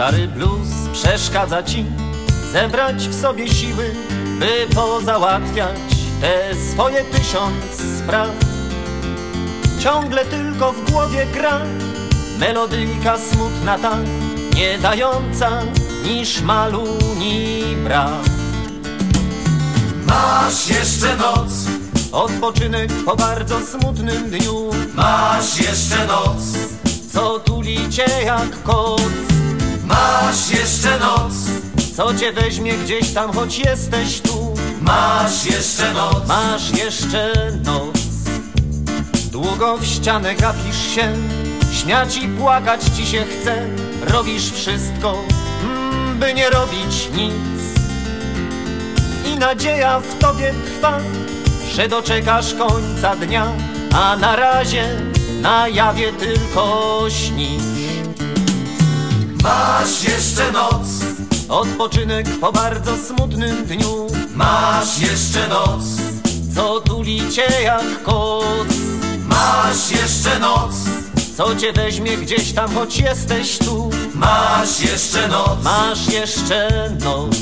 Szary blues przeszkadza ci zebrać w sobie siły, by pozałatwiać te swoje tysiąc spraw. Ciągle tylko w głowie gra melodyjka smutna ta, nie dająca ni szmalu, ni braw. Masz jeszcze noc, Odpoczynek po bardzo smutnym dniu, masz jeszcze noc, co tuli cię jak koc. Masz jeszcze noc, Co cię weźmie gdzieś tam, choć jesteś tu? Masz jeszcze noc, Masz jeszcze noc. Długo w ścianę gapisz się. Śmiać i płakać ci się chce. Robisz wszystko, mm, by nie robić nic. I nadzieja w tobie trwa Że doczekasz końca dnia. A na razie na jawie tylko śnisz masz jeszcze noc, Odpoczynek po bardzo smutnym dniu. Masz jeszcze noc, Co tuli cię jak koc? Masz jeszcze noc, Co cię weźmie gdzieś tam, choć jesteś tu? Masz jeszcze noc, Masz jeszcze noc.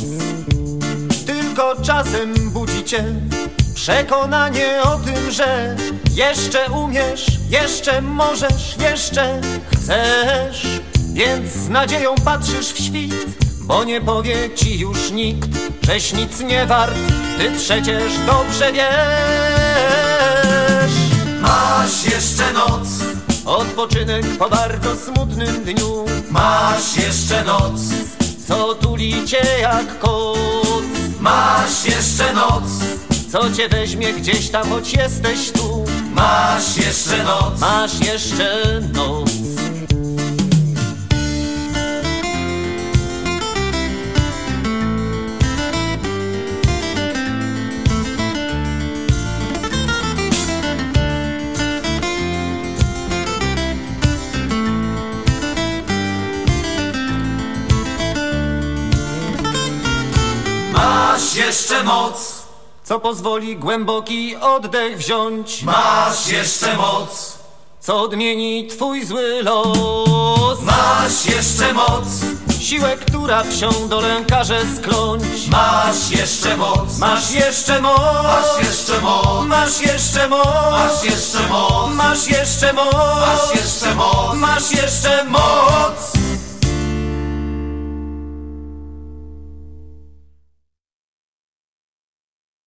Tylko czasem budzi cię Przekonanie o tym, że Jeszcze umiesz, jeszcze możesz, jeszcze chcesz Więc z nadzieją patrzysz w świt Bo nie powie ci już nikt Żeś nic nie wart Ty przecież dobrze wiesz. Masz jeszcze noc, Odpoczynek po bardzo smutnym dniu. Masz jeszcze noc, Co tuli cię jak koc? Masz jeszcze noc, Co cię weźmie gdzieś tam, choć jesteś tu? Masz jeszcze noc, Masz jeszcze noc masz jeszcze moc, Co pozwoli głęboki oddech wziąć masz jeszcze moc, Co odmieni twój zły los masz jeszcze moc, Siłę, która wsią dolę każe skląć masz jeszcze moc, Masz jeszcze moc masz jeszcze moc, Masz jeszcze moc masz jeszcze moc, Masz jeszcze moc masz jeszcze moc, Masz jeszcze moc